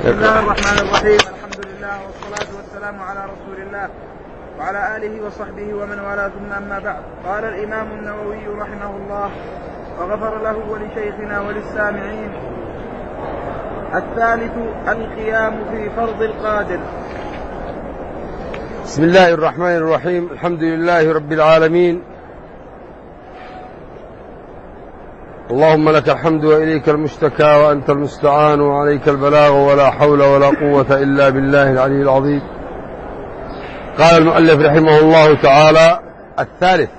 بسم الله الرحمن الرحيم الحمد لله والصلاة والسلام على رسول الله وعلى آله وصحبه ومن والاه ثم أما بعد قال الإمام النووي رحمه الله وغفر له ولشيخنا وللسامعين الثالث القيام في فرض القادر. بسم الله الرحمن الرحيم. الحمد لله رب العالمين. اللهم لك الحمد وإليك المشتكى وأنت المستعان وعليك البلاغ ولا حول ولا قوة إلا بالله العلي العظيم. قال المؤلف رحمه الله تعالى الثالث.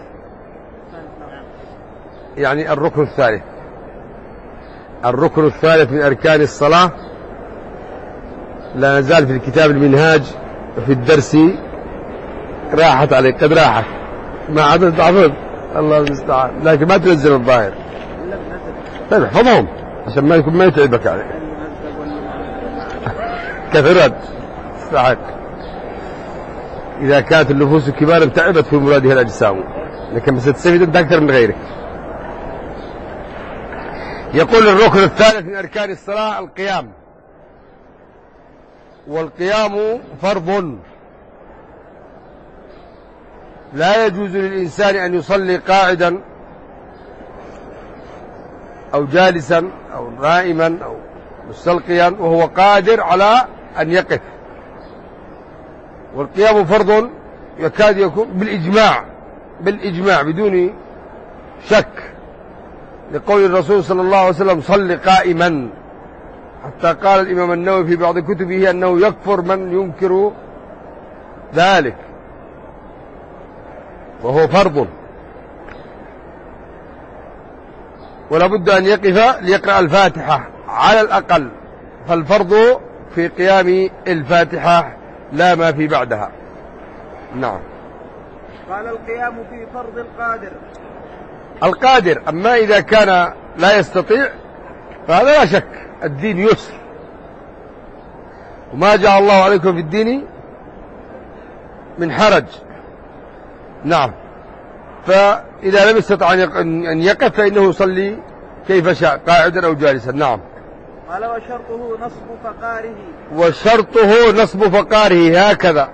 يعني الركن الثالث. الركن الثالث من أركان الصلاة. لا نزال في الكتاب المنهاج في الدرس. راحت عليك قد راحت. ما عدد حفظ الله المستعان. لكن ما تنزل الظاهر. طيب احفظهم عشان ما يكون ما يتعبك يعني كثرت استحق إذا كانت النفوس كبارا تعبت في مرادها الأجسام. لكن بس تستفيد أنت أكثر من غيرك. يقول الركن الثالث من أركان الصلاة القيام. والقيام فرض. لا يجوز للإنسان أن يصلي قاعدا أو جالسا أو نائما أو مستلقيا وهو قادر على أن يقف. والقيام فرض يكاد يكون بالإجماع بالإجماع بدون شك. لقول الرسول صلى الله عليه وسلم صل قائما. حتى قال الإمام النووي في بعض كتبه أنه يكفر من ينكر ذلك. وهو فرض. ولا بد أن يقف ليقرأ الفاتحة على الأقل. فالفرض في قيام الفاتحة لا ما في بعدها. نعم. قال القيام في فرض القادر. القادر أما إذا كان لا يستطيع فهذا لا شك الدين يسر. وما جعل الله عليكم في الدين من حرج. نعم. فإذا لم يستطع أن يقف فإنه يصلي كيف شاء قاعدا أو جالسا؟ نعم. قال وشرطه نصب فقاره. وشرطه نصب فقاره هكذا.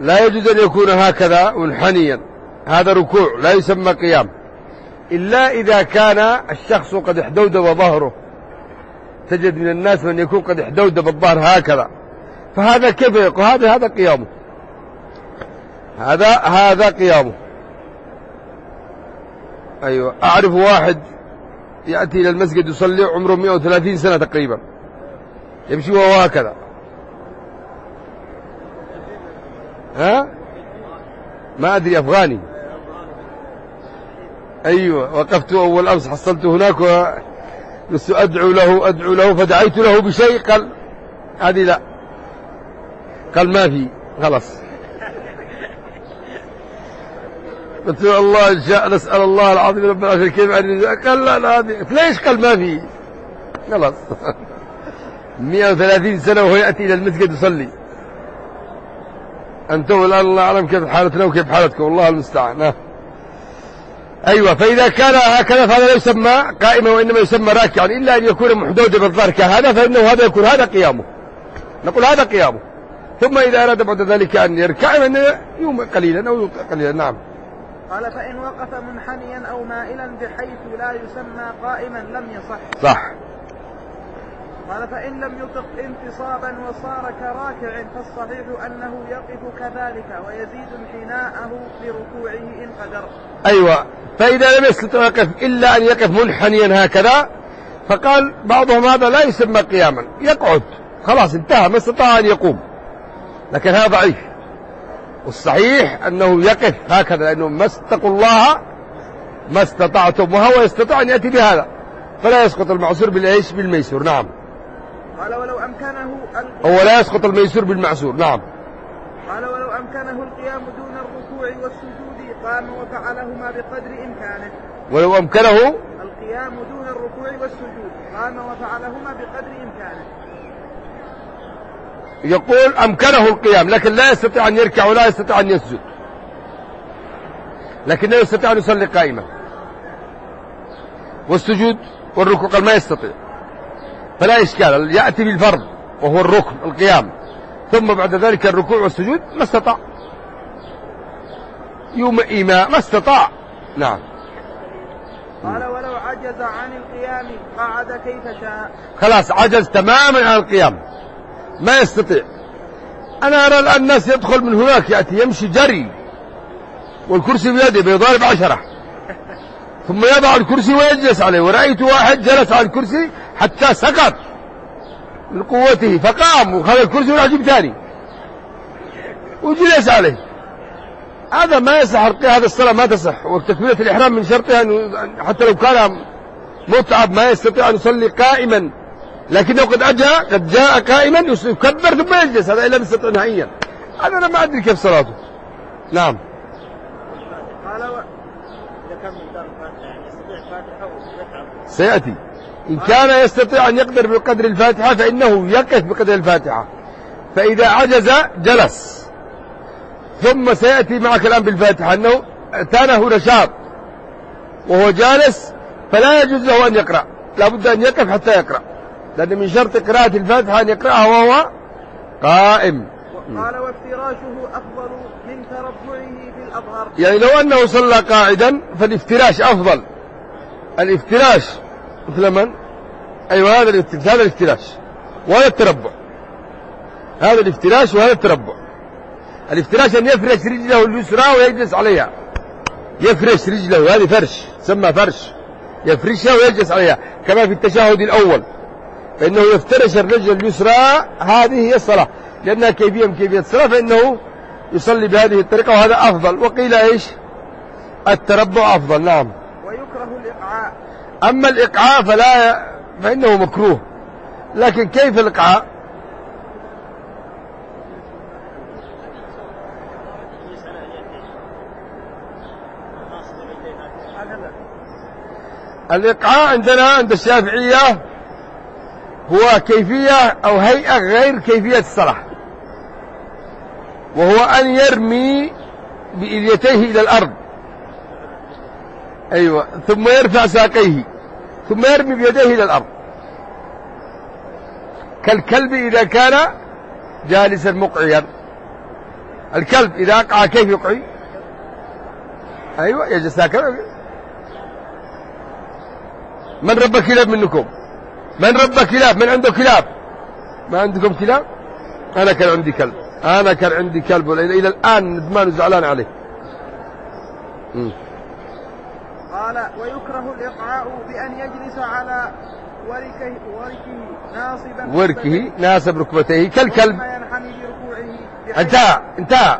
لا يجوز أن يكون هكذا منحنيا. هذا ركوع لا يسمى قيام. إلا إذا كان الشخص قد احدودب ظهره تجد من الناس من يكون قد احدودب الظهر هكذا. فهذا كيف يقول هذا هذا قيامه. هذا هذا قيامه. أيوة. أعرف واحد يأتي إلى المسجد يصلي عمره 130 سنة تقريبا. يمشي وهو هكذا. ها؟ ما أدري أفغاني. أيوة وقفت أول أمس حصلت هناك. بس أدعو له أدعو له فدعيت له بشيء قال هذه لا. قال ما في خلاص. قلت له الله إن شاء نسأل الله العظيم رب العالمين كيف قال لا لا هذه ليش قال ما في؟ خلاص. 130 سنة وهو يأتي إلى المسجد يصلي. أنتم الآن الله أعلم كيف حالتنا وكيف حالتكم. والله المستعان. أيوة فإذا كان هكذا فهذا لا يسمى قائما وإنما يسمى راكعا. إلا أن يكون محدودا بالظهر كهذا فإنه هذا يكون هذا قيامه. نقول هذا قيامه. ثم إذا أراد بعد ذلك أن يركع قليلا أو قليلا. نعم. قال فإن وقف منحنيا أو مائلا بحيث لا يسمى قائما لم يصح. صح. قال فإن لم يطق انتصابا وصار كراكع فالصحيح أنه يقف كذلك ويزيد انحناءه بركوعه إن قدر. أيوة. فإذا لم يستطع يقف إلا أن يقف منحنيا هكذا فقال بعضهم هذا لا يسمى قياما يقعد. خلاص انتهى ما استطاع أن يقوم. لكن هذا ضعيف. والصحيح أنه يقف هكذا لأنه ما استقوا الله ما استطعتم وهو يستطيع أن يأتي بهذا فلا يسقط المعسور بالإيش بالميسور نعم. قال ولو أمكنه هو لا يسقط الميسور بالمعسور نعم. قال ولو أمكنه القيام دون الركوع والسجود قام وفعلهما بقدر إمكانه. ولو أمكنه القيام دون الركوع والسجود قام وفعلهما بقدر إمكانه. يقول أمكنه القيام لكن لا يستطيع أن يركع ولا يستطيع أن يسجد. لكنه يستطيع أن يصلي قائما. والسجود والركوع قال ما يستطيع. فلا إشكال يأتي بالفرض وهو الركن القيام. ثم بعد ذلك الركوع والسجود ما استطاع. يوم إيماء ما استطاع. نعم. قال ولو عجز عن القيام قعد كيف شاء. خلاص عجز تماما عن القيام. ما يستطيع. أنا أرى الآن الناس يدخل من هناك يأتي يمشي جري. والكرسي بيده بيضارب عشرة ثم يضع الكرسي ويجلس عليه. ورأيت واحد جلس على الكرسي حتى سقط. من قوته فقام وخذ الكرسي وراح يجيب ثاني. وجلس عليه. هذا ما يصح هذا الصلاة ما تصح. وتكبيرة الإحرام من شرطها حتى لو كان متعب ما يستطيع أن يصلي قائما. لكنه قد أجا قد جاء قائما يكبر ثم يجلس هذا إلا يستطيع نهائيا. هذا أنا ما أدري كيف صلاته. نعم. و... سيأتي. إن كان يستطيع أن يقدر بقدر الفاتحة فإنه يقف بقدر الفاتحة. فإذا عجز جلس. ثم سيأتي معك الآن بالفاتحة أنه أتانه نشاط وهو جالس فلا يجوز له أن يقرأ. لابد أن يقف حتى يقرأ. لأن من شرط قراءة الفاتحة أن يقرأها وهو قائم. قال وافتراشه أفضل من تربعه في الأظهر. يعني لو أنه صلى قاعدا فالافتراش أفضل. الافتراش مثل من؟ أيوة هذا الافتراش هذا الافتراش وهذا التربع. هذا الافتراش وهذا التربع. الافتراش أن يفرش رجله اليسرى ويجلس عليها. يفرش رجله هذه فرش تسمى فرش. يفرشها ويجلس عليها كما في التشهد الأول. فإنه يفترش الرجل اليسرى هذه هي الصلاة. لأنها كيفية من كيفية الصلاة فإنه يصلي بهذه الطريقة وهذا أفضل. وقيل إيش؟ التربع أفضل نعم. ويكره الإقعاء. أما الإقعاء فلا فإنه مكروه. لكن كيف الإقعاء؟ الإقعاء عندنا عند الشافعية هو كيفية أو هيئة غير كيفية الصلاة. وهو أن يرمي بإليتيه إلى الأرض. أيوة. ثم يرفع ساقيه. ثم يرمي بيديه إلى الأرض. كالكلب إذا كان جالسا مقعيا. الكلب إذا أقع كيف يقعي؟ أيوة يجلس هكذا. من ربى كلاب منكم. من ربى كلاب من عنده كلاب ما عندكم كلاب أنا كان عندي كلب أنا كان عندي كلب إلى الآن ندمان وزعلان عليه م. قال ويكره الإقعاء بأن يجلس على وركه, وركه ناصبا وركه ناسب ركبتيه كالكلب ينحني بركوعه انتهى انتهى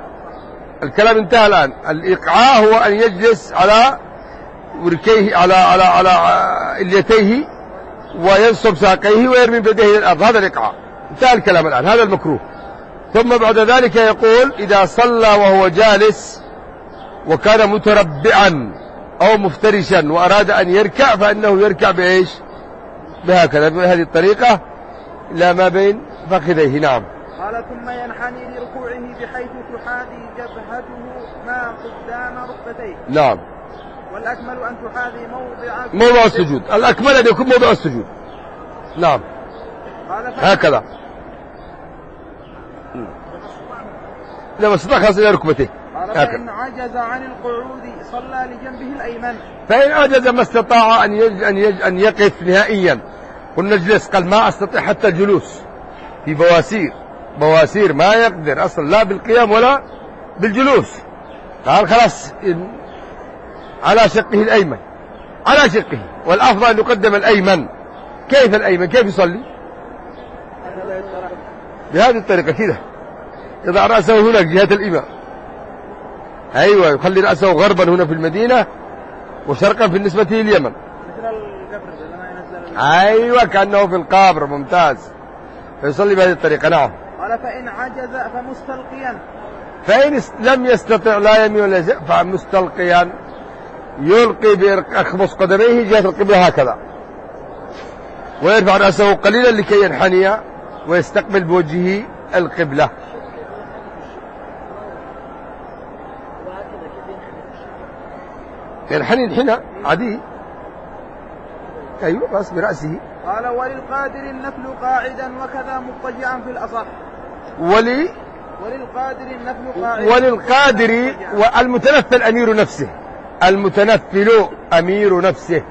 الكلام انتهى الآن الإقعاء هو أن يجلس على وركيه على على على اليتيه وينصب ساقيه ويرمي بيديه الأرض. هذا الإقعاء انتهى الكلام الآن. هذا المكروه. ثم بعد ذلك يقول إذا صلى وهو جالس وكان متربعا أو مفترشا وأراد أن يركع فإنه يركع بإيش؟ بهكذا بهذه الطريقة. إلى ما بين فخذيه. نعم. قال ثم ينحني لركوعه بحيث تحاذي جبهته ما قدام ركبتيه. نعم. والأكمل أن تحاذي موضع موضع السجود. الأكمل أن يكون موضع السجود. نعم. هكذا. لما استطاع خلاص إلى ركبته. قال فإن عجز عن القعود صلى لجنبه الأيمن. فإن عجز ما استطاع أن يج... أن, يج... أن يقف نهائيا. قلنا اجلس قال ما أستطيع حتى الجلوس. في بواسير. بواسير ما يقدر أصلا لا بالقيام ولا بالجلوس. قال خلاص. على شقه الأيمن. على شقه. والأفضل أن يقدم الأيمن. كيف الأيمن؟ كيف يصلي؟ بهذه الطريقة كذا يضع رأسه هنا جهة الإمام. أيوة يخلي رأسه غربا هنا في المدينة وشرقا في النسبة لليمن. أيوة كأنه في القبر. ممتاز. فيصلي بهذه الطريقة. نعم. قال فإن عجز فمستلقيا. فإن لم يستطع لا يمين ولا فمستلقيا. يلقي بأخمص قدميه جهة القبلة هكذا. ويرفع رأسه قليلا لكي ينحني ويستقبل بوجهه القبلة. ينحني؟ انحناء عادي. أيوة بس برأسه. قال وللقادر النفل قاعدا وكذا مضطجعا في الأصح. ولي وللقادر النفل قاعدا وللقادر والمتنفل أمير نفسه. المتنفل أمير نفسه.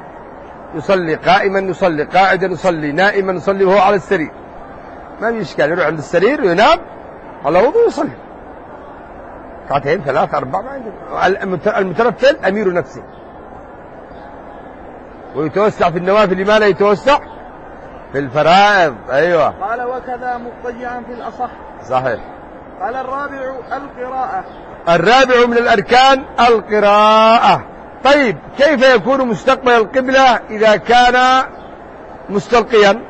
يصلي قائما يصلي قاعدا يصلي نائما يصلي وهو على السرير. ما في إشكال يروح عند السرير وينام على وضوء يصلي. ركعتين ثلاث أربع ما المتنفل أمير نفسه. ويتوسع في النوافل لما لا يتوسع؟ في الفرائض. أيوة. قال وكذا مضطجعا في الأصح. صحيح. قال الرابع القراءة. الرابع من الأركان القراءة. طيب كيف يكون مستقبل القبلة إذا كان مستلقيا؟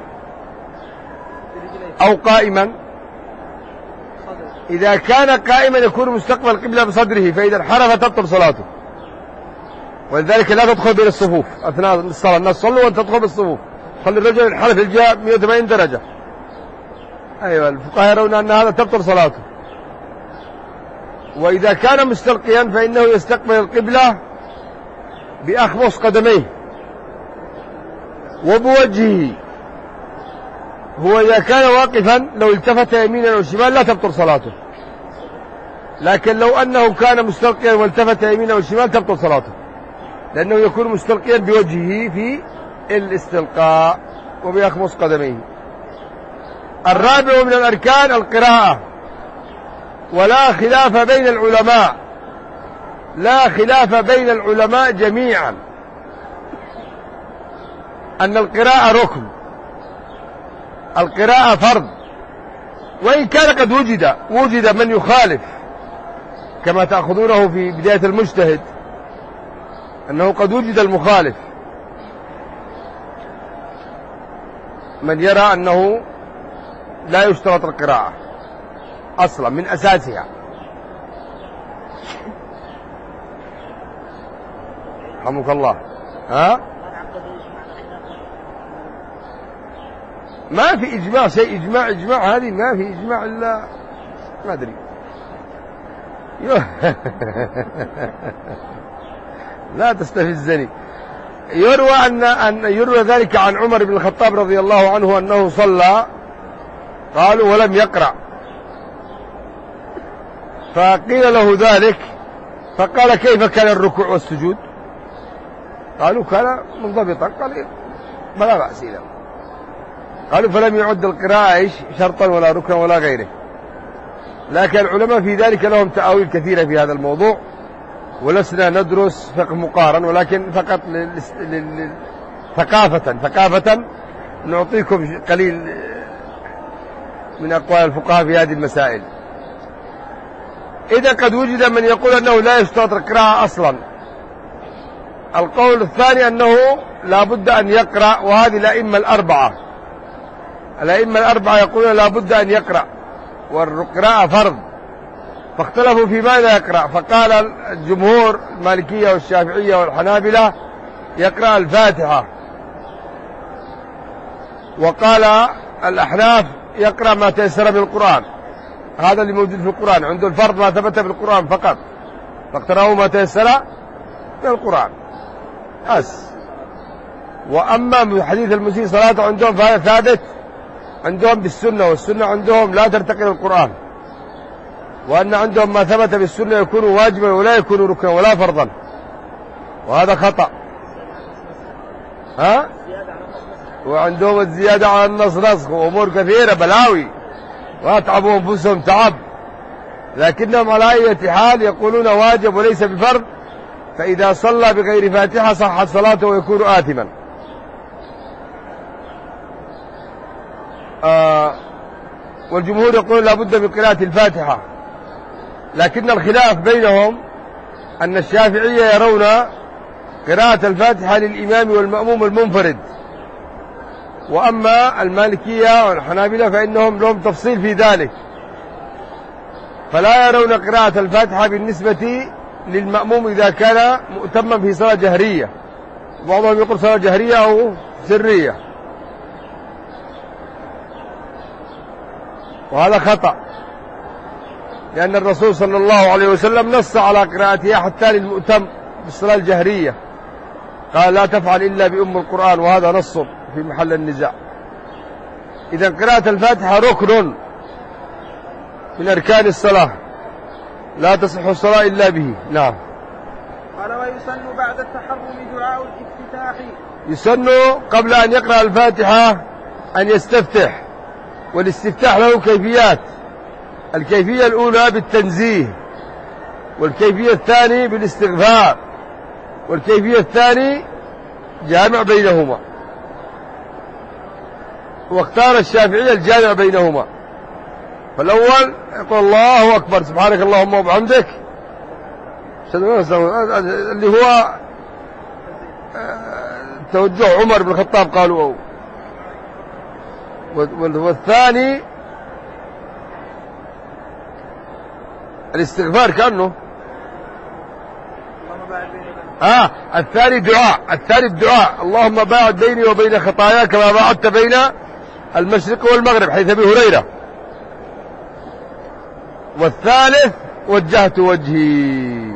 أو قائما؟ إذا كان قائما يكون مستقبل القبلة بصدره فإذا انحرف تبطل صلاته. ولذلك لا تدخل بين الصفوف. أثناء الصلاة الناس صلوا وأنت تدخل بالصفوف. خلي الرجل ينحرف الجهة 180 درجة. أيوة الفقهاء يرون أن هذا تبطل صلاته. وإذا كان مستلقيا فإنه يستقبل القبلة بأخمص قدميه وبوجهه. هو إذا كان واقفا لو التفت يمينا أو شمالا لا تبطل صلاته. لكن لو أنه كان مستلقيا والتفت يمينا أو شمالا تبطل صلاته. لأنه يكون مستلقيا بوجهه في الاستلقاء وبيخمص قدميه. الرابع من الأركان القراءة. ولا خلاف بين العلماء. لا خلاف بين العلماء جميعا. أن القراءة ركن. القراءة فرض. وإن كان قد وجد وجد من يخالف كما تأخذونه في بداية المجتهد أنه قد وجد المخالف. من يرى أنه لا يشترط القراءة. أصلا من أساسها. رحمك الله. ها؟ ما في إجماع شيء إجماع إجماع هذه ما في إجماع إلا ما أدري. لا تستفزني. يروى أن أن يروى ذلك عن عمر بن الخطاب رضي الله عنه أنه صلى. قالوا ولم يقرأ. فقيل له ذلك فقال كيف كان الركوع والسجود؟ قالوا كان منضبطا قال فلا بأس إذا. قالوا فلم يعد القراءة إيش؟ شرطا ولا ركنا ولا غيره. لكن العلماء في ذلك لهم تأويل كثيرة في هذا الموضوع ولسنا ندرس فقه مقارن ولكن فقط ثقافة ثقافة نعطيكم قليل من أقوال الفقهاء في هذه المسائل. إذا قد وجد من يقول أنه لا يشترط القراءة أصلا. القول الثاني أنه لا بد أن يقرأ وهذه الأئمة الأربعة. الأئمة الأربعة يقولون لا بد أن يقرأ والقراءة فرض. فاختلفوا في ماذا يقرأ. فقال الجمهور المالكية والشافعية والحنابلة يقرأ الفاتحة. وقال الأحناف يقرأ ما تيسر من القرآن. هذا اللي موجود في القرآن. عنده الفرض ما ثبت في القرآن فقط. فاقترأوا ما تيسر من القرآن. بس. وأما حديث المسيء صلاته عندهم فهذا ثابت. عندهم بالسنة والسنة عندهم لا ترتقي القرآن. وأن عندهم ما ثبت بالسنة يكون واجبا ولا يكون ركنا ولا فرضا. وهذا خطأ. ها؟ وعندهم الزيادة على النص نسخ وأمور كثيرة بلاوي. وأتعبوا أنفسهم تعب. لكنهم على أي حال يقولون واجب وليس بفرض فإذا صلى بغير فاتحة صحت صلاته ويكون آثما. آه والجمهور يقول لابد من قراءة الفاتحة. لكن الخلاف بينهم أن الشافعية يرون قراءة الفاتحة للإمام والمأموم المنفرد. وأما المالكية والحنابلة فإنهم لهم تفصيل في ذلك. فلا يرون قراءة الفاتحة بالنسبة للمأموم إذا كان مؤتما في صلاة جهرية. بعضهم يقول صلاة جهرية أو سرية. وهذا خطأ. لأن الرسول صلى الله عليه وسلم نص على قراءتها حتى للمؤتم بالصلاة الجهرية. قال لا تفعل إلا بأم القرآن. وهذا نص. في محل النزاع. إذا قراءة الفاتحة ركن من أركان الصلاة. لا تصح الصلاة إلا به. نعم. قال ويسن بعد التحرم دعاء الافتتاح. يسن قبل أن يقرأ الفاتحة أن يستفتح. والاستفتاح له كيفيات. الكيفية الأولى بالتنزيه. والكيفية الثانية بالاستغفار. والكيفية الثانية جامع بينهما. واختار الشافعي الجامع بينهما. فالأول يقول الله أكبر سبحانك اللهم وبحمدك. اللي هو آه، توجه عمر بن الخطاب قالوا والثاني الاستغفار كأنه. آه الثاني دعاء الثاني الدعاء. اللهم باعد بيني وبين خطاياك كما باعدت بين المشرق والمغرب حيث أبي هريرة. والثالث وجهت وجهي.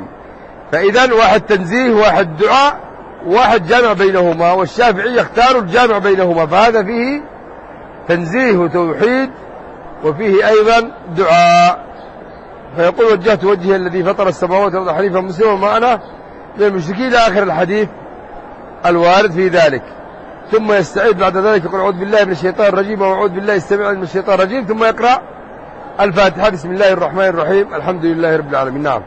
فإذا واحد تنزيه واحد دعاء واحد جامع بينهما والشافعي يختار الجامع بينهما. فهذا فيه تنزيه وتوحيد وفيه أيضا دعاء. فيقول وجهت وجهي الذي فطر السماوات والأرض حنيفا مسلما ما أنا من المشركين إلى آخر الحديث الوارد في ذلك. ثم يستعيد بعد ذلك يقول أعوذ بالله من الشيطان الرجيم وأعوذ بالله السميع من الشيطان الرجيم ثم يقرأ الفاتحة. بسم الله الرحمن الرحيم. الحمد لله رب العالمين. نعم.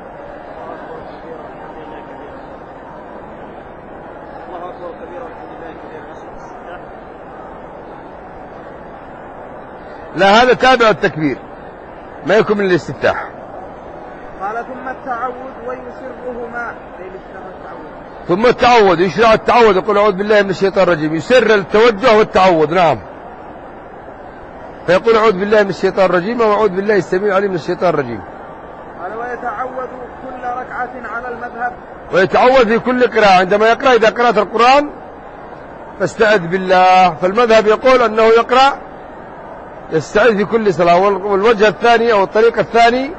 لا هذا تابع التكبير. ما يكون من الاستفتاح. قال ثم التعوذ ويسرهما ثم التعوذ يشرع التعوذ يقول أعوذ بالله من الشيطان الرجيم. يسر التوجه والتعوذ نعم. فيقول أعوذ بالله من الشيطان الرجيم وأعوذ بالله السميع العليم من الشيطان الرجيم. قال ويتعوذ كل ركعة على المذهب. ويتعوذ في كل قراءة. عندما يقرأ إذا قرأت القرآن فاستعذ بالله. فالمذهب يقول أنه يقرأ يستعذ في كل صلاة. والوجه الثاني أو الطريق الثاني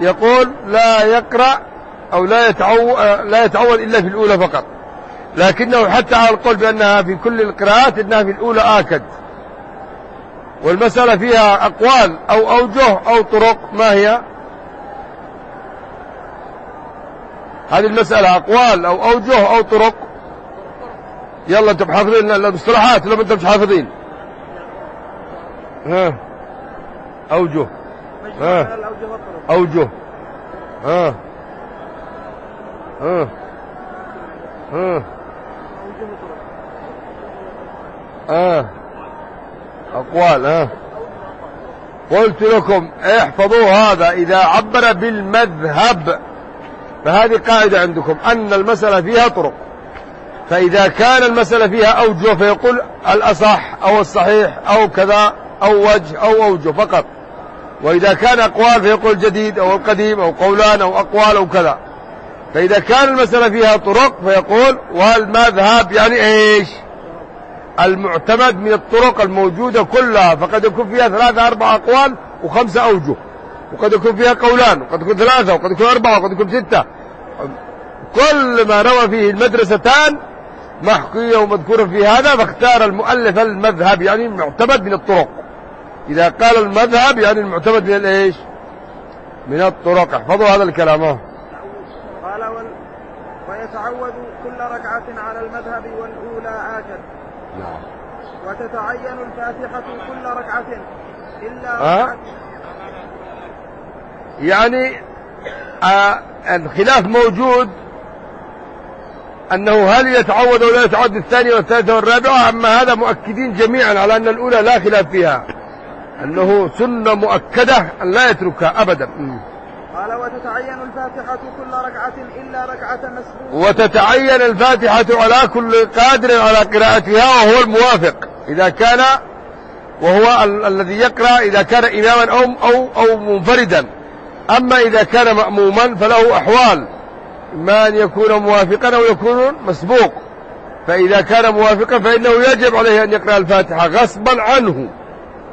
يقول لا يقرأ أو لا يتعوذ, لا يتعوذ إلا في الأولى فقط. لكنه حتى على القول بأنها في كل القراءات إنها في الأولى آكد. والمسألة فيها أقوال أو أوجه أو طرق. ما هي؟ هذه المسألة أقوال أو أوجه أو طرق. يلا أنتم حافظين؟ المصطلحات لو أنتم مش حافظين. ها. أوجه. ها. أوجه. ها. ها. ها. ها أقوال ها. قلت لكم احفظوا هذا إذا عبر بالمذهب فهذه قاعدة عندكم أن المسألة فيها طرق. فإذا كان المسألة فيها أوجه فيقول الأصح أو الصحيح أو كذا أو وجه أو أوجه فقط. وإذا كان أقوال فيقول جديد أو القديم أو قولان أو أقوال أو كذا. فإذا كان المسألة فيها طرق فيقول والمذهب يعني إيش؟ المعتمد من الطرق الموجودة كلها فقد يكون فيها ثلاثة أربعة أقوال وخمسة أوجه. وقد يكون فيها قولان وقد يكون ثلاثة وقد يكون أربعة وقد يكون ستة. كل ما روى فيه المدرستان محكية ومذكورة في هذا فاختار المؤلف المذهب يعني معتمد من الطرق. إذا قال المذهب يعني المعتمد من الإيش؟ من الطرق. احفظوا هذا الكلام. قال ويتعود كل ركعة على المذهب والأولى آكد نعم. وتتعين الفاتحة كل ركعة إلا أه؟ يعني آه الخلاف موجود أنه هل يتعود أو لا يتعود الثانية والثالثة والرابعة أما هذا مؤكدين جميعا على أن الأولى لا خلاف فيها. أنه سنة مؤكدة أن لا يتركها أبدا. قال وتتعين الفاتحة كل ركعة إلا ركعة مسبوقة وتتعين الفاتحة على كل قادر على قراءتها وهو الموافق. إذا كان وهو ال الذي يقرأ إذا كان إماما أو, أو, أو منفردا. أما إذا كان مأموما فله أحوال. إما أن يكون موافقا أو يكون مسبوق. فإذا كان موافقا فإنه يجب عليه أن يقرأ الفاتحة غصبا عنه.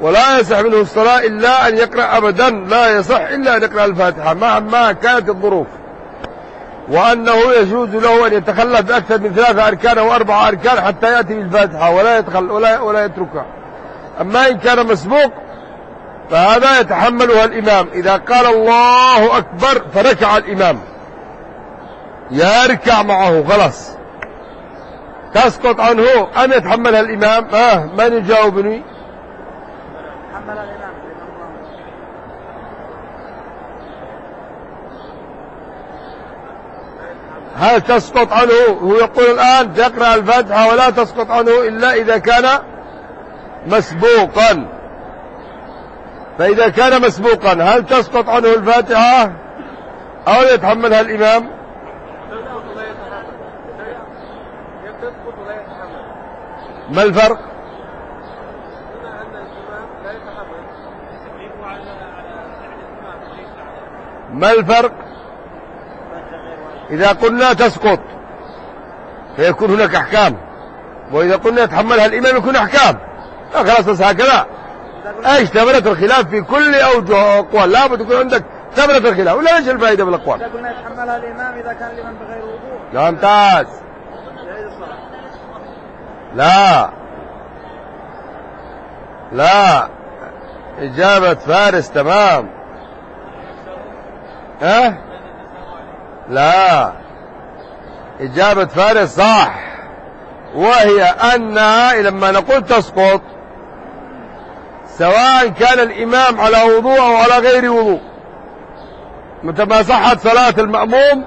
ولا يصح منه الصلاة إلا أن يقرأ أبدا لا يصح إلا أن يقرأ الفاتحة مهما كانت الظروف. وأنه يجوز له أن يتخلف بأكثر من ثلاثة أركان أو أربعة أركان حتى يأتي بالفاتحة ولا يدخل ولا ولا يتركها. أما إن كان مسبوق فهذا يتحملها الإمام. إذا قال الله أكبر فركع الإمام. يركع معه خلاص. تسقط عنه أم يتحملها الإمام. آه من يجاوبني؟ الإمام. هل تسقط عنه؟ هو يقول الآن تقرأ الفاتحة ولا تسقط عنه إلا إذا كان مسبوقا. فإذا كان مسبوقا هل تسقط عنه الفاتحة أو يتحملها الإمام؟ ما الفرق؟ ما الفرق؟ إذا قلنا تسقط فيكون هناك أحكام. وإذا قلنا يتحملها الإمام يكون أحكام. خلاص بس هكذا. إيش ثمرة الخلاف في كل أوجه أقوال. لابد يكون عندك ثمرة الخلاف. ولا إيش الفائدة بالأقوال إذا قلنا يتحملها الإمام إذا كان الإمام بغير وضوء. لا ممتاز. لا. لا. إجابة فارس تمام. ها؟ لا. إجابة فارس صح. وهي أن لما نقول تسقط سواء كان الإمام على وضوء أو على غير وضوء متى ما صحت صلاة المأموم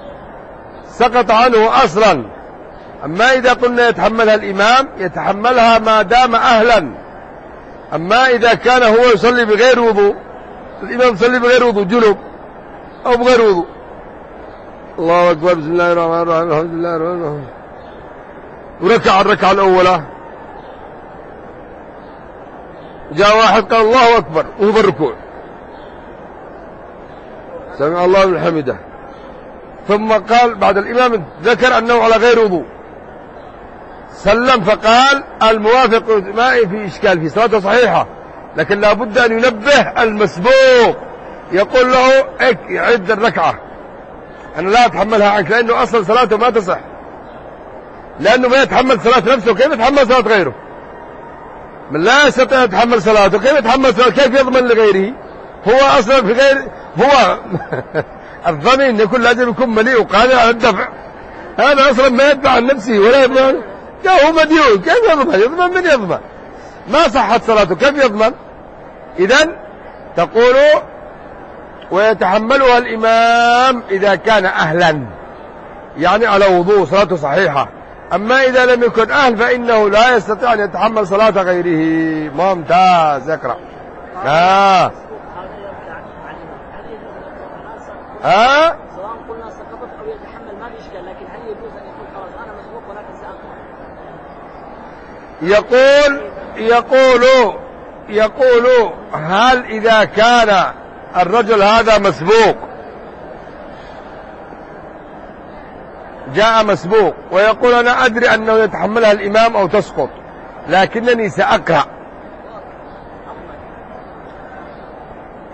سقط عنه أصلا. أما إذا قلنا يتحملها الإمام يتحملها ما دام أهلا. أما إذا كان هو يصلي بغير وضوء الإمام يصلي بغير وضوء جنوب أو بغير وضوء. الله أكبر بسم الله الرحمن الرحيم الحمد لله الرحمن الرحيم وركع الركعة الأولى. جاء واحد قال الله أكبر وهو بالركوع. سمع الله من حمده. ثم قال بعد الإمام ذكر أنه على غير وضوء. سلم فقال الموافق ما في إشكال في صلاته صحيحة لكن لا بد أن ينبه المسبوق يقول له عد الركعة. أنا لا أتحملها عنك لأنه أصلا صلاته ما تصح. لأنه ما يتحمل صلاة نفسه كيف يتحمل صلاة غيره؟ من لا يستطيع يتحمل صلاته كيف يتحمل صلاته كيف يضمن لغيره؟ هو أصلا في غير هو الضمين يكون لازم يكون مليء وقادر على الدفع. هذا أصلا ما يدفع عن نفسه ولا يضمن هو مديون كيف يضمن يضمن من يضمن ما صحت صلاته كيف يضمن إذا تقول ويتحملها الإمام إذا كان أهلا يعني على وضوء صلاته صحيحة. أما إذا لم يكن أهل فإنه لا يستطيع أن يتحمل صلاة غيره. ممتاز اقرأ آه. آه. سواء قلنا سقطت أو يتحمل ما في اشكال لكن هل يجوز ان يكون خلاص أنا مسبوق ولكن ساقطع يقول يقول يقول هل إذا كان الرجل هذا مسبوق؟ جاء مسبوق ويقول أنا أدري أنه يتحملها الإمام أو تسقط لكنني سأقرأ.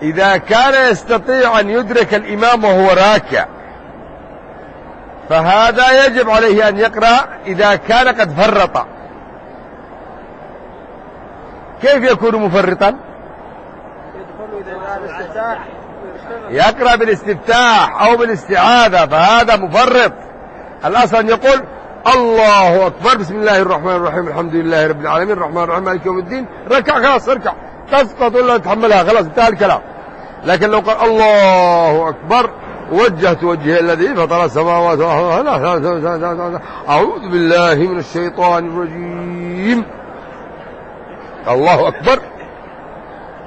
إذا كان يستطيع أن يدرك الإمام وهو راكع فهذا يجب عليه أن يقرأ إذا كان قد فرط. كيف يكون مفرطا؟ يقرأ بالاستفتاح أو بالاستعاذة فهذا مفرط. الأصل يقول الله أكبر. بسم الله الرحمن الرحيم الحمد لله رب العالمين الرحمن الرحيم مالك يوم الدين. ركع خلاص اركع. تسقط ولا تحملها خلاص انتهى الكلام. لكن لو قال الله أكبر وجهت وجهي الذي فطر السماوات أعوذ بالله من الشيطان الرجيم. الله أكبر.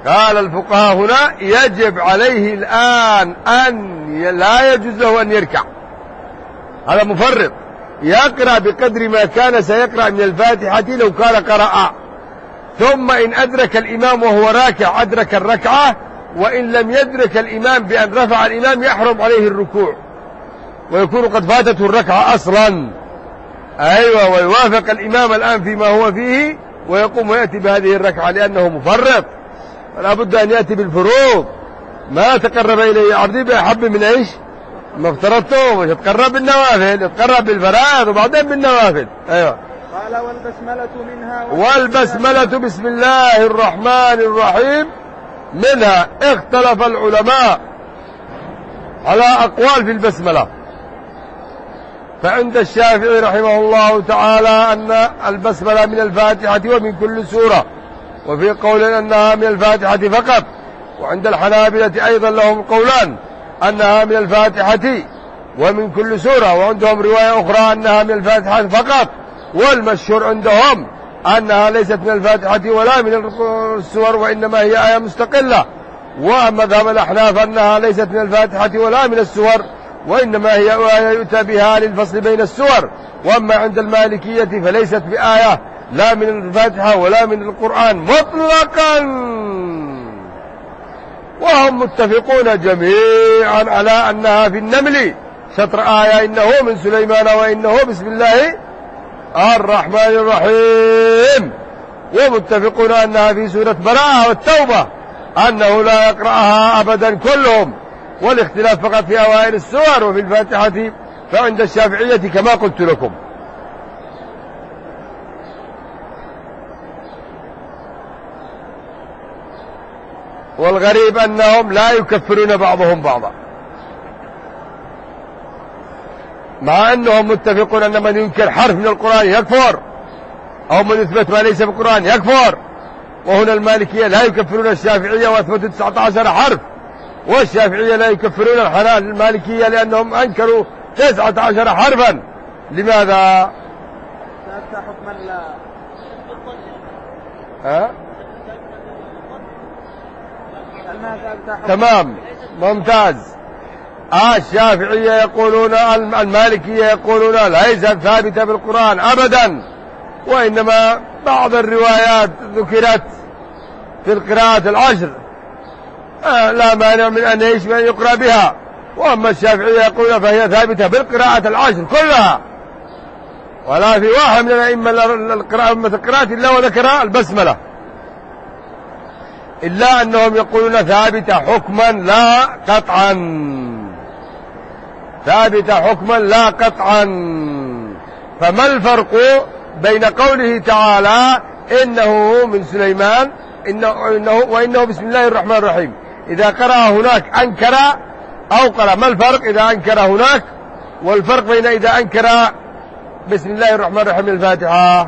قال الفقهاء هنا يجب عليه الآن أن لا يجوز له أن يركع. هذا مفرط. يقرأ بقدر ما كان سيقرأ من الفاتحة لو كان قرأ. ثم إن أدرك الإمام وهو راكع أدرك الركعة وإن لم يدرك الإمام بأن رفع الإمام يحرم عليه الركوع. ويكون قد فاتته الركعة أصلا. أيوة ويوافق الإمام الآن فيما هو فيه. ويقوم ويأتي بهذه الركعة لأنه مفرط. فلا بد أن يأتي بالفروض. ما تقرب إليه عبدي بأحب من إيش؟ ما افترضتوش تقرب بالنوافل تقرب بالفرائض وبعدين بالنوافل. أيوه. قال والبسملة منها والبسملة بسم الله الرحمن الرحيم. منها اختلف العلماء على أقوال في البسملة. فعند الشافعي رحمه الله تعالى أن البسملة من الفاتحة ومن كل سورة وفي قول أنها من الفاتحة فقط وعند الحنابلة أيضا لهم قولان أنها من الفاتحة ومن كل سورة وعندهم رواية أخرى أنها من الفاتحة فقط والمشهور عندهم أنها ليست من الفاتحة ولا من السور وإنما هي آية مستقلة ومذهب الأحناف أنها ليست من الفاتحة ولا من السور وإنما هي آية يؤتى بها للفصل بين السور. وأما عند المالكية فليست بآية لا من الفاتحة ولا من القرآن مطلقا. وهم متفقون جميعا على أنها في النمل. شطر آية إنه من سليمان وإنه بسم الله الرحمن الرحيم. ومتفقون أنها في سورة براءة والتوبة أنه لا يقرأها أبدا كلهم. والاختلاف فقط في أوائل السور وفي الفاتحة فعند الشافعية كما قلت لكم. والغريب أنهم لا يكفرون بعضهم بعضا. مع أنهم متفقون أن من ينكر حرف من القرآن يكفر أو من يثبت ما ليس في القرآن يكفر. وهنا المالكية لا يكفرون الشافعية وأثبتوا 19 حرف. والشافعية لا يكفرون الحلال المالكية لأنهم أنكروا 19 حرفا لماذا؟ حكما لا ها؟ تمام ممتاز آه الشافعية يقولون المالكية يقولون ليست ثابتة بالقرآن أبدا وإنما بعض الروايات ذكرت في القراءة العشر لا مانع من أن يشمل أن يقرأ بها. وأما الشافعية يقولون فهي ثابتة بالقراءة العشر كلها. ولا في واحد من الأئمة القراءة مثل قراءة الله وذكر البسملة. إلا أنهم يقولون ثابتة حكما لا قطعا. ثابتة حكما لا قطعا. فما الفرق بين قوله تعالى إنه من سليمان إنه, إنه وإنه بسم الله الرحمن الرحيم. إذا قرأ هناك أنكر أو قرأ ما الفرق إذا أنكر هناك؟ والفرق بين إذا أنكر بسم الله الرحمن الرحيم الفاتحة.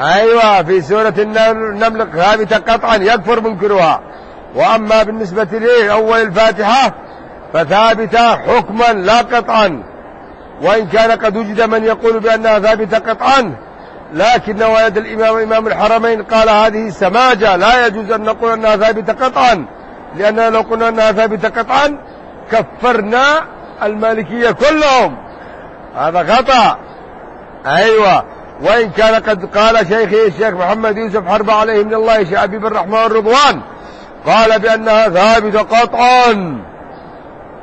أيوة في سورة النمل ثابتة قطعا يكفر منكرها وأما بالنسبة لأول الفاتحة فثابتة حكما لا قطعا. وإن كان قد وجد من يقول بأنها ثابتة قطعا لكن رواية الإمام إمام الحرمين قال هذه سماجة لا يجوز أن نقول أنها ثابتة قطعا. لأننا لو قلنا أنها ثابتة قطعا كفرنا المالكية كلهم. هذا خطأ. أيوة. وإن كان قد قال شيخي الشيخ محمد يوسف حرب عليه من الله شيخ أبي الرحمن الرضوان قال بأنها ثابتة قطعا.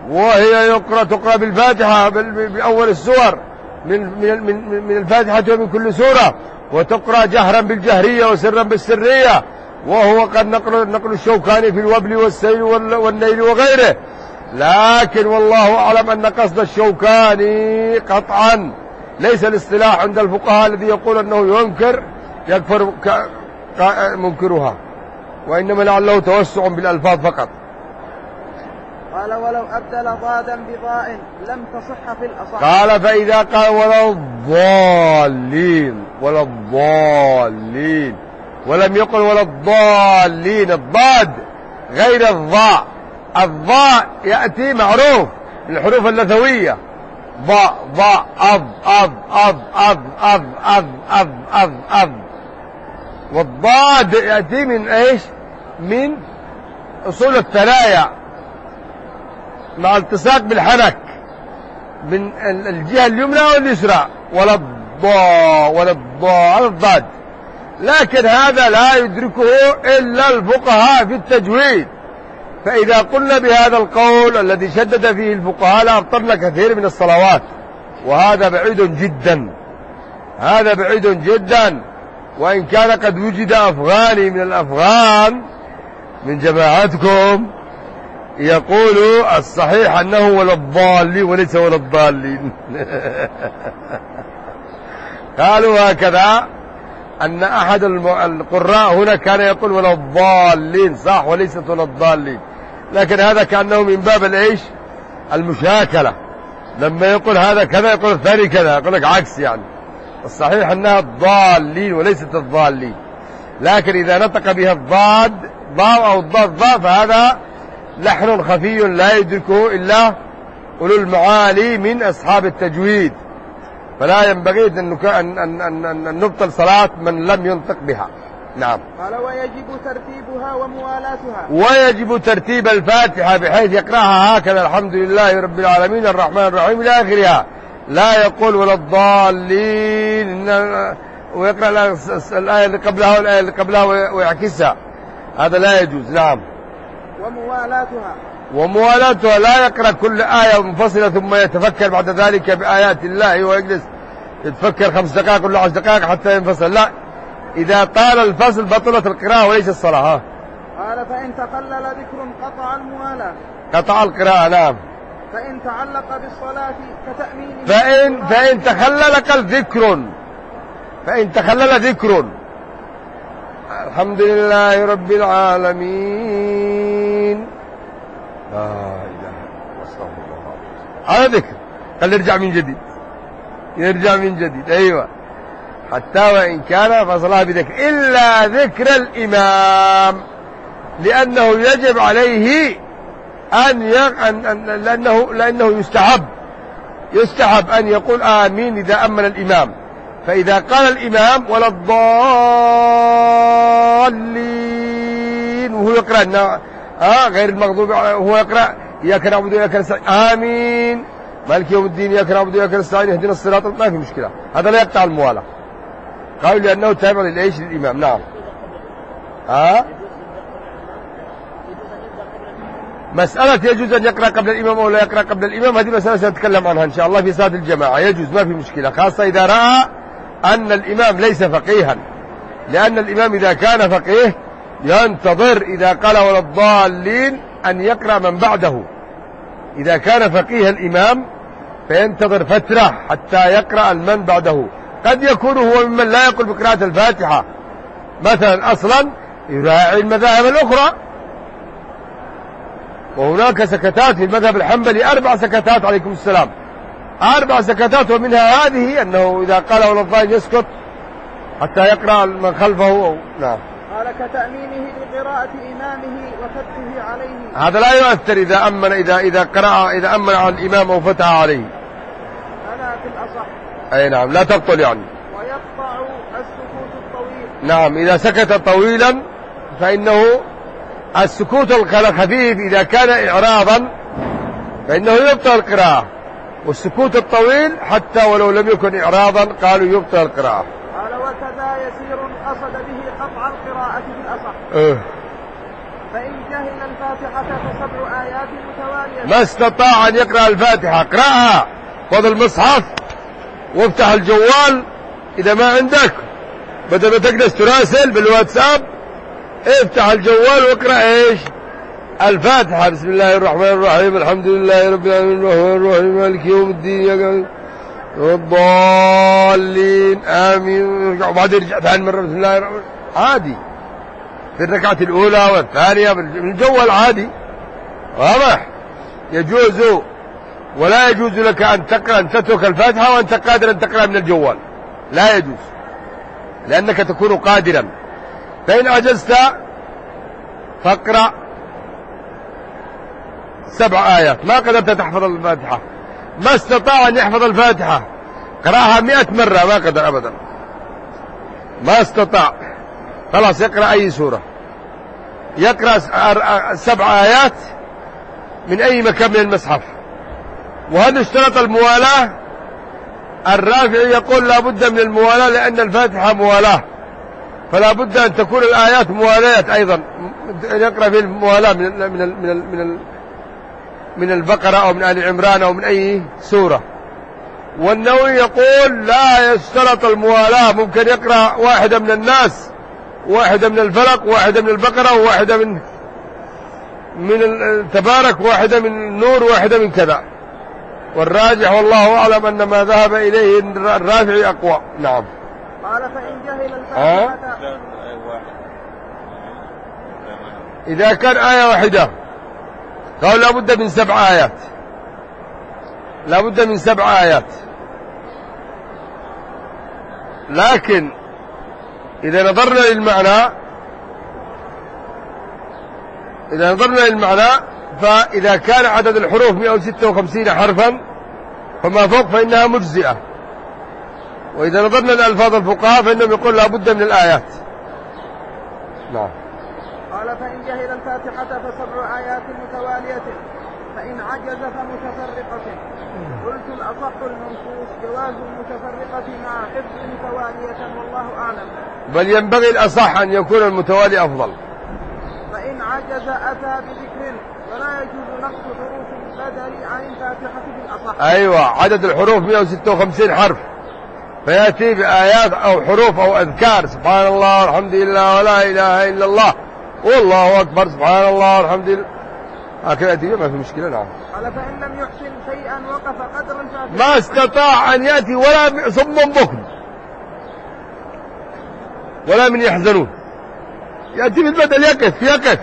وهي يقرأ تقرأ بالفاتحة بأول السور. من من من من الفاتحة ومن كل سورة وتقرأ جهرا بالجهرية وسرا بالسرية وهو قد نقل نقل الشوكاني في الوبل والسيل والنيل وغيره. لكن والله أعلم أن قصد الشوكاني قطعا ليس الاصطلاح عند الفقهاء الذي يقول أنه ينكر يكفر منكرها وإنما لعله توسع بالألفاظ فقط. قال ولو أبدل ضادا بضاء لم تصح في الأصح. قال فإذا قال ولا الضالين ولا الضالين ولم يقل ولا الضالين الضاد غير الضاء. الضاء يأتي معروف الحروف اللثوية. ضاء ضاء أض أض أض أض أض أض أض أض أض. والضاد يأتي من إيش؟ من أصول الثنايا. مع التصاق بالحنك من الجهة اليمنى واليسرى ولا الضاء ولا الضاء على الضاد. لكن هذا لا يدركه إلا الفقهاء في التجويد. فإذا قلنا بهذا القول الذي شدد فيه الفقهاء لأبطلنا كثير من الصلوات وهذا بعيد جدا. هذا بعيد جدا. وإن كان قد وجد أفغاني من الأفغان من جماعتكم يقول الصحيح أنه ولا الضالين وليس ولا الضالين. قالوا هكذا أن أحد القراء هنا كان يقول ولا الضالين صح؟ وليست ولا الضالين. لكن هذا كأنه من باب الإيش؟ المشاكلة. لما يقول هذا كذا يقول الثاني كذا يقول لك عكس يعني. الصحيح أنها الضالين وليست الضالين. لكن إذا نطق بها الضاد ضاء أو الضاد ضاء فهذا لحن خفي لا يدركه إلا أولو المعالي من أصحاب التجويد. فلا ينبغي أن, أن, أن, أن, نبطل صلاة من لم ينطق بها. نعم. قال ويجب ترتيبها وموالاتها. ويجب ترتيب الفاتحة بحيث يقرأها هكذا. الحمد لله رب العالمين. الرحمن الرحيم. إلى آخرها. لا يقول ولا الضالين. ويقرأ الآية اللي قبلها والآية اللي قبلها ويعكسها. هذا لا يجوز. نعم. وموالاتها. وموالاتها لا يقرأ كل آية منفصلة ثم يتفكر بعد ذلك بآيات الله ويجلس يتفكر خمس دقائق ولا عشر دقائق حتى ينفصل. لا. إذا طال الفصل بطلت القراءة وليس الصلاة. ها. قال فإن تقلل ذكر قطع الموالاة. قطع القراءة نعم. فإن تعلق بالصلاة كتأمين فإن فإن تخلل ذكر فإن تخلل ذكر. الحمد لله رب العالمين. لا إله إلا الله. هذا ذكر. قال يرجع من جديد. يرجع من جديد. أيوة. حتى وإن كان فصلها بذكر. إلا ذكر الإمام. لأنه يجب عليه أن, يق... أن... أن... لأنه... لأنه يستحب. يستحب أن يقول آمين إذا أمن الإمام. فإذا قال الإمام ولا الضالين وهو يقرأ آه غير المغضوب هو يقرأ إياك نعبد وإياك نستعين. آمين. مالك يوم الدين إياك نعبد وإياك نستعين اهدنا الصراط ما في مشكلة. هذا لا يقطع الموالاة. قالوا لأنه تابع للإيش للإمام. نعم. ها مسألة يجوز أن يقرأ قبل الإمام أو لا يقرأ قبل الإمام؟ هذه مسألة سنتكلم عنها إن شاء الله في صلاة الجماعة. يجوز ما في مشكلة خاصة إذا رأى أن الإمام ليس فقيها. لأن الإمام إذا كان فقيه ينتظر إذا قال ولا الضالين أن يقرأ من بعده. إذا كان فقيه الإمام فينتظر فترة حتى يقرأ المن بعده. قد يكون هو ممن لا يقول بقراءة الفاتحة. مثلا أصلا يراعي المذاهب الأخرى. وهناك سكتات في المذهب الحنبلي أربع سكتات عليكم السلام. أربع سكتات ومنها هذه أنه إذا قال ولا يسكت حتى يقرأ من خلفه أو نعم. قال كتأمينه لقراءة إمامه وفتحه عليه. هذا لا يؤثر إذا أمن إذا إذا قرأ إذا أمن على الإمام أو فتح عليه. هذا في الأصح. أي نعم لا تبطل يعني. ويقطع السكوت الطويل. نعم إذا سكت طويلا فإنه السكوت الخفيف إذا كان إعراضا فإنه يبطل القراءة. والسكوت الطويل حتى ولو لم يكن إعراضا قالوا يبطل القراءة. قال وكذا يسير قصد به قطع القراءة في الأصح أه. فإن جهل الفاتحة فسبع آيات متوالية. ما استطاع أن يقرأ الفاتحة. اقرأها خذ المصحف. وافتح الجوال. إذا ما عندك. بدل ما تجلس تراسل بالواتساب افتح الجوال واقرأ إيش؟ الفاتحة بسم الله الرحمن الرحيم الحمد لله رب العالمين الرحمن الرحيم مالك يوم الدين يا الضالين آمين. وبعدين رجع ثاني مرة بسم الله الرحمن عادي. في الركعة الأولى والثانية من الجوال عادي واضح؟ يجوز ولا يجوز لك أن تقرأ أن تترك الفاتحة وأنت قادر أن تقرأ من الجوال. لا يجوز. لأنك تكون قادرا. فإن عجزت فاقرأ سبع آيات. ما قدرت تحفظ الفاتحة. ما استطاع أن يحفظ الفاتحة. قرأها مئة مرة. ما قدر أبدا. ما استطاع. خلاص يقرأ أي سورة. يقرأ سبع آيات من أي مكان من المصحف. وهل اشترط الموالاة؟ الرافعي يقول لا بد من الموالاة لأن الفاتحة موالاة. فلا بد أن تكون الآيات موالية أيضا. يقرأ في الموالاة من ال من ال من ال من, ال من البقرة أو من آل عمران أو من أي سورة. والنووي يقول لا يشترط الموالاة ممكن يقرأ واحدة من الناس واحدة من الفلق واحدة من البقرة وواحدة من من تبارك واحدة من النور واحدة من كذا. والراجح والله أعلم أن ما ذهب إليه الرافعي أقوى. نعم. قال فإن جهل؟ الفاتحة إذا كان آية واحدة. قالوا لابد من سبع آيات. لابد من سبع آيات. لكن إذا نظرنا للمعنى إذا نظرنا للمعنى فإذا كان عدد الحروف 156 حرفا فما فوق فإنها مجزئة. وإذا نظرنا لألفاظ الفقهاء فإنهم يقول لابد من الآيات. نعم. قال فإن جهل الفاتحة فسبع آيات متوالية فإن عجز فمتفرقة. قلت الأصح المنصوص جواز المتفرقة مع حفظ متوالية والله أعلم. بل ينبغي الأصح أن يكون المتوالي أفضل. فإن عجز أتى بذكر ولا يجوز نقص حروف البدل عن الفاتحة بالأصح أيوة عدد الحروف 156 حرف. فيأتي بآيات أو حروف أو أذكار سبحان الله والحمد لله ولا إله إلا الله. والله أكبر سبحان الله والحمد لله. هكذا يأتي ما في مشكلة نعم قال فإن لم يحسن شيئا وقف قدر الفاتحة ما استطاع أن يأتي ولا صم بكم. ولا من يحزنون. يأتي بالبدل يقف يقف.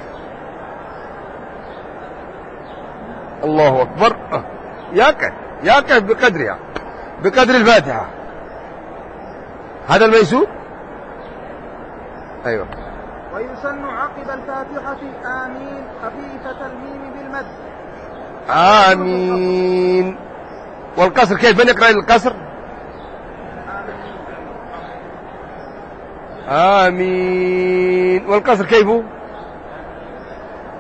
الله أكبر. آه. يقف يقف بقدرها بقدر الفاتحة. هذا الميسور؟ أيوه. ويسن عقب الفاتحة. آمين. خفيفة الميم بالمد. آمين. والقصر كيف؟ من يقرأ القصر؟ آمين. والقصر كيف؟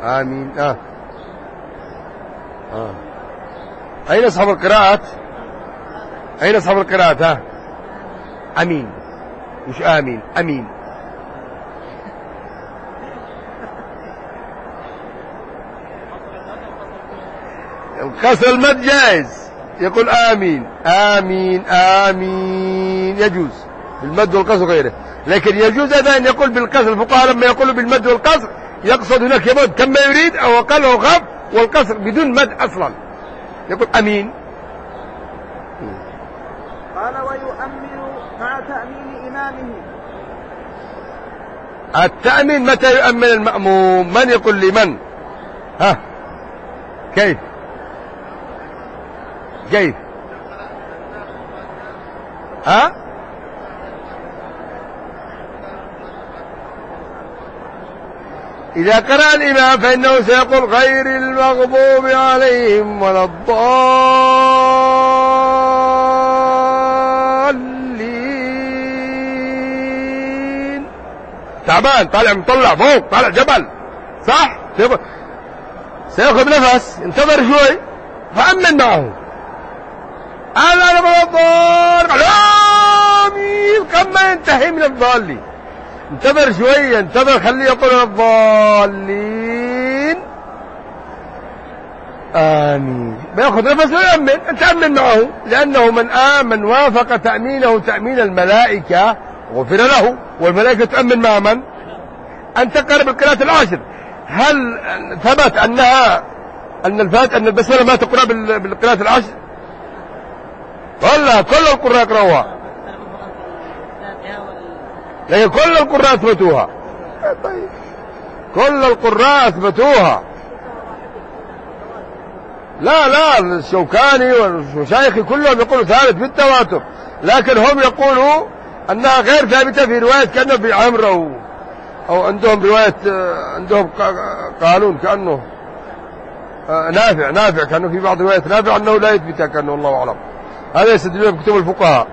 آمين. آه. آه. أين أصحاب القراءات؟ أين أصحاب القراءات؟ ها أمين. مش آمين. أمين. القصر المد جائز. يقول آمين. آمين آمين. يجوز. بالمد والقصر وغيره. لكن يجوز أيضا أن يقول بالقصر الفقهاء لما يقولوا بالمد والقصر يقصد هناك يمد كما يريد أو أقل أو خف والقصر بدون مد أصلا. يقول أمين. قال ويؤمن مع تأمين إمامه. التأمين متى يؤمن المأموم؟ من يقول لمن؟ ها كيف؟ كيف ها؟ إذا قرأ الإمام فإنه سيقول غير المغضوب عليهم ولا الضالين. تعبان طالع مطلع فوق طالع جبل. صح؟ سياخذ نفس انتظر شوي. فأمن معه. أنا من الضال قبل ما ينتهي من الضالين. انتظر شوية انتظر خليه يقول الضالين. آمين. بيأخذ نفس ويأمن أنت أمن معه لأنه من آمن وافق تأمينه تأمين الملائكة غفر له. والملائكة تأمن مع من؟ أن تقرأ بالقراءة العاشر. هل ثبت أنها أن الفات أن البسملة ما تقرأ بال- بالقراءة ولا كل القراء يقرأوها لكن كل القراء أثبتوها طيب كل القراء أثبتوها لا لا الشوكاني والمشايخ كلهم يقولوا ثابت بالتواتر. لكن هم يقولوا أنها غير ثابتة في رواية كأنه في عمرو أو عندهم رواية آه، عندهم قانون كأنه آه، نافع نافع كأنه في بعض روايات نافع أنه لا يثبتها كأنه الله أعلم. هذا يستدلون بكتب الفقهاء.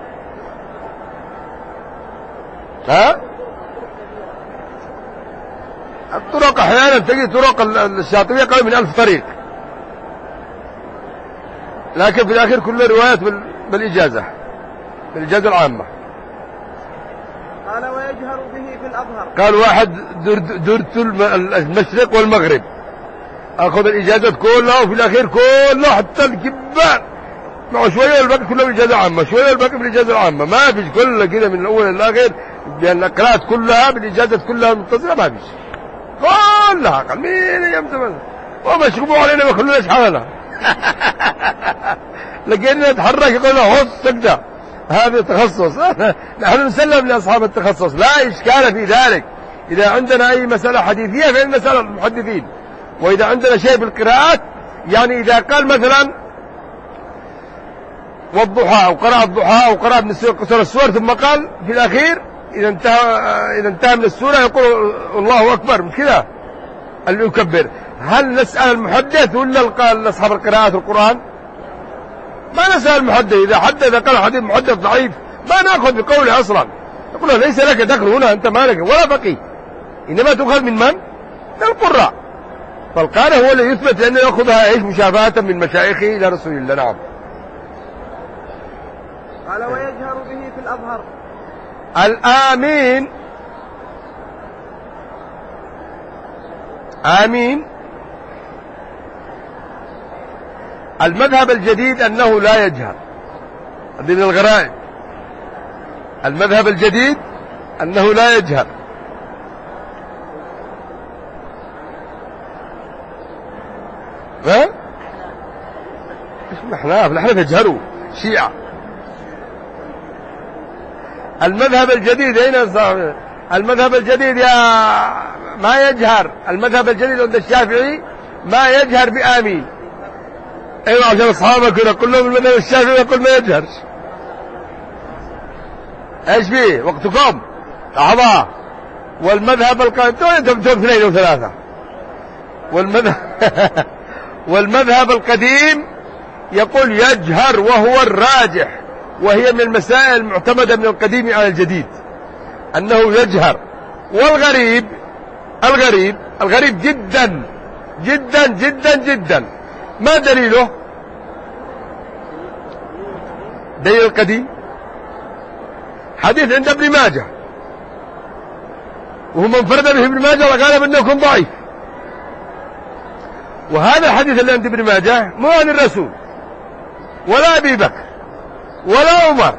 ها؟ الطرق أحيانا تجد طرق ال- الشاطبية قريب من ألف طريق. لكن في الأخير كل روايات بال... بالإجازة بالإجازة العامة. قال ويجهر به في الأظهر. قال واحد درت, درت الم- المشرق والمغرب. أخذ الاجازات كلها وفي الأخير كله حتى الجبال. مع شوية الباقي كله بالاجازه عامة شوية الباقي بالاجازه العامه ما فيش كله كده من الأول للاخر القراءات كلها بالاجازات كلها المتصله ما فيش. كلها قال مين يمتثل ومشروبه علينا بيخلونا إيش حالنا لقينا نتحرك يقول هص كده هذا تخصص. نحن نسلم لأصحاب التخصص. لا إشكال في ذلك. إذا عندنا أي مسألة حديثية فهي مسألة المحدثين. وإذا عندنا شيء بالقراءات يعني إذا قال مثلا والضحى أو قرأ الضحى أو قرأ من قصر السور ثم قال في الأخير إذا انتهى إذا انتهى من السورة يقول الله أكبر مش كذا اللي يكبر. هل نسأل المحدث ولا قال أصحاب القراءات القرآن؟ ما نسأل المحدث إذا حدث قال حديث محدث ضعيف ما نأخذ بقوله أصلا. يقول ليس لك دخل هنا أنت ما لك ولا فقيه إنما تؤخذ من من؟ من القراء. فالقارئ هو اللي يثبت لأنه يأخذها إيش؟ مشافهة من مشايخه إلى رسول الله نعم. قال ويجهر به في الأظهر. الآمين. آمين. المذهب الجديد أنه لا يجهر. هذه من الغرائب. المذهب الجديد أنه لا يجهر. ها؟ إيش الاحناف؟ الاحناف يجهروا شيعة. المذهب الجديد أين صاحب المذهب الجديد يا ما يجهر. المذهب الجديد عند الشافعي ما يجهر بآمين. أيوه عشان أصحابك هنا كلهم المذهب الشافعي يقول ما يجهرش إيش فيه وقتكم. لحظة. والمذهب القديم أنتم اثنين وثلاثة والمذهب والمذهب القديم يقول يجهر وهو الراجح. وهي من المسائل المعتمدة من القديم على الجديد أنه يجهر. والغريب الغريب الغريب جدا جدا جدا جدا. ما دليله؟ دليل القديم. حديث عند ابن ماجه. وهو من فرد به ابن ماجه وقال أنه ضعيف. وهذا الحديث اللي عند ابن ماجه مو عن الرسول ولا أبي بكر. ولا عمر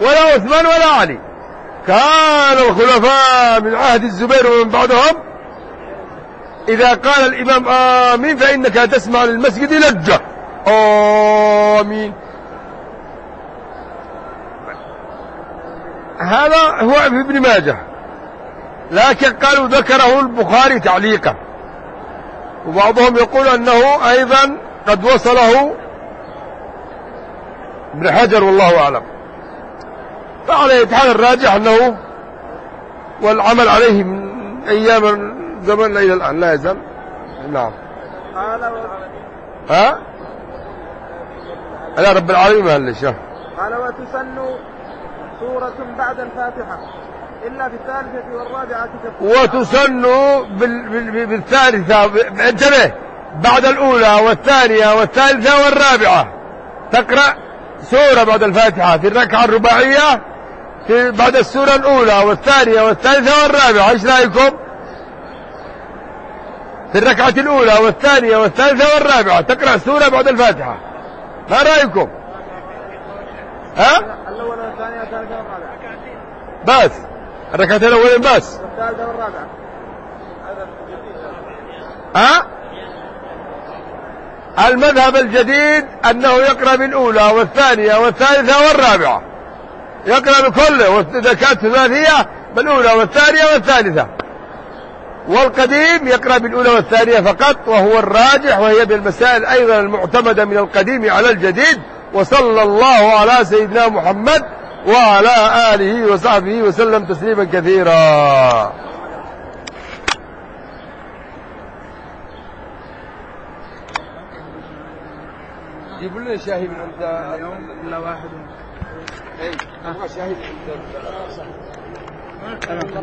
ولا عثمان ولا علي. كان الخلفاء من عهد الزبير ومن بعدهم. إذا قال الإمام آمين فإنك تسمع للمسجد لجة. آمين. هذا هو في ابن ماجه. لكن قالوا ذكره البخاري تعليقا. وبعضهم يقول أنه أيضا قد وصله ابن حجر والله أعلم. فعلى حال الراجح أنه والعمل عليه من أيام زمن إلى الآن لا يزال. نعم. قال. ها؟ لا رب العالمين ما ليش قال وتسن سورة بعد الفاتحة إلا في الثالثة والرابعة وتسن بال... بال... بالثالثة انتبه بعد الأولى والثانية والثالثة والرابعة. تقرأ؟ سورة بعد الفاتحة في الركعة الرباعية في بعد السورة الأولى والثانية والثالثة والرابعة إيش رأيكم؟ في الركعة الأولى والثانية والثالثة والرابعة تقرأ سورة بعد الفاتحة ما رأيكم؟ ها؟ الأول والثانية والثالثة والرابعة بس الركعتين الأولين بس والثالثة والرابعة ها؟ المذهب الجديد أنه يقرأ بالأولى والثانية والثالثة والرابعة. يقرأ بكله إذا كانت ثلاثية بالأولى والثانية والثالثة. والقديم يقرأ بالأولى والثانية فقط وهو الراجح وهي بالمسائل أيضا المعتمدة من القديم على الجديد. وصلى الله على سيدنا محمد وعلى آله وصحبه وسلم تسليما كثيرا. جيبوا لنا شاهي من عند اليوم إلا واحد. اي شاهي من عند